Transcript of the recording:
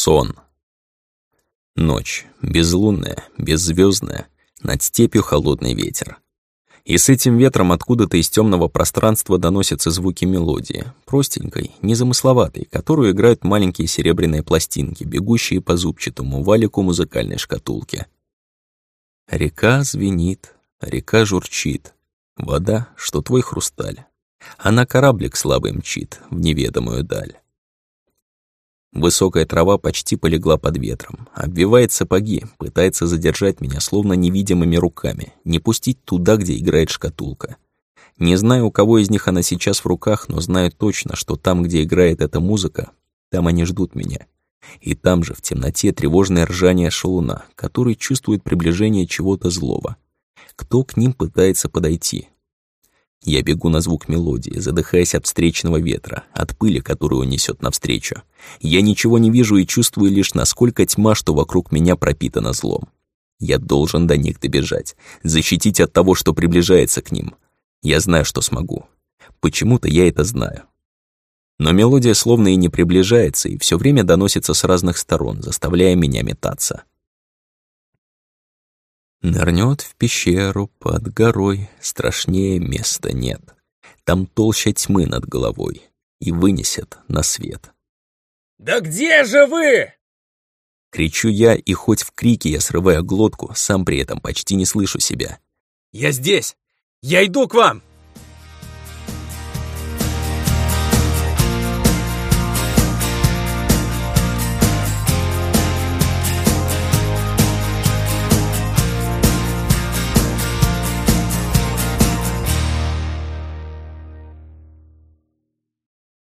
Сон. Ночь. Безлунная, беззвездная. Над степью холодный ветер. И с этим ветром откуда-то из темного пространства доносятся звуки мелодии, простенькой, незамысловатой, которую играют маленькие серебряные пластинки, бегущие по зубчатому валику музыкальной шкатулки. Река звенит, река журчит, вода, что твой хрусталь. Она кораблик слабый мчит в неведомую даль. Высокая трава почти полегла под ветром, обвивает сапоги, пытается задержать меня словно невидимыми руками, не пустить туда, где играет шкатулка. Не знаю, у кого из них она сейчас в руках, но знаю точно, что там, где играет эта музыка, там они ждут меня. И там же, в темноте, тревожное ржание шалуна, который чувствует приближение чего-то злого. Кто к ним пытается подойти? Я бегу на звук мелодии, задыхаясь от встречного ветра, от пыли, которую несет навстречу. Я ничего не вижу и чувствую лишь, насколько тьма, что вокруг меня пропитана злом. Я должен до них добежать, защитить от того, что приближается к ним. Я знаю, что смогу. Почему-то я это знаю. Но мелодия словно и не приближается, и все время доносится с разных сторон, заставляя меня метаться. Нырнет в пещеру под горой, страшнее места нет. Там толща тьмы над головой и вынесет на свет. «Да где же вы?» Кричу я, и хоть в крике я срываю глотку, сам при этом почти не слышу себя. «Я здесь! Я иду к вам!»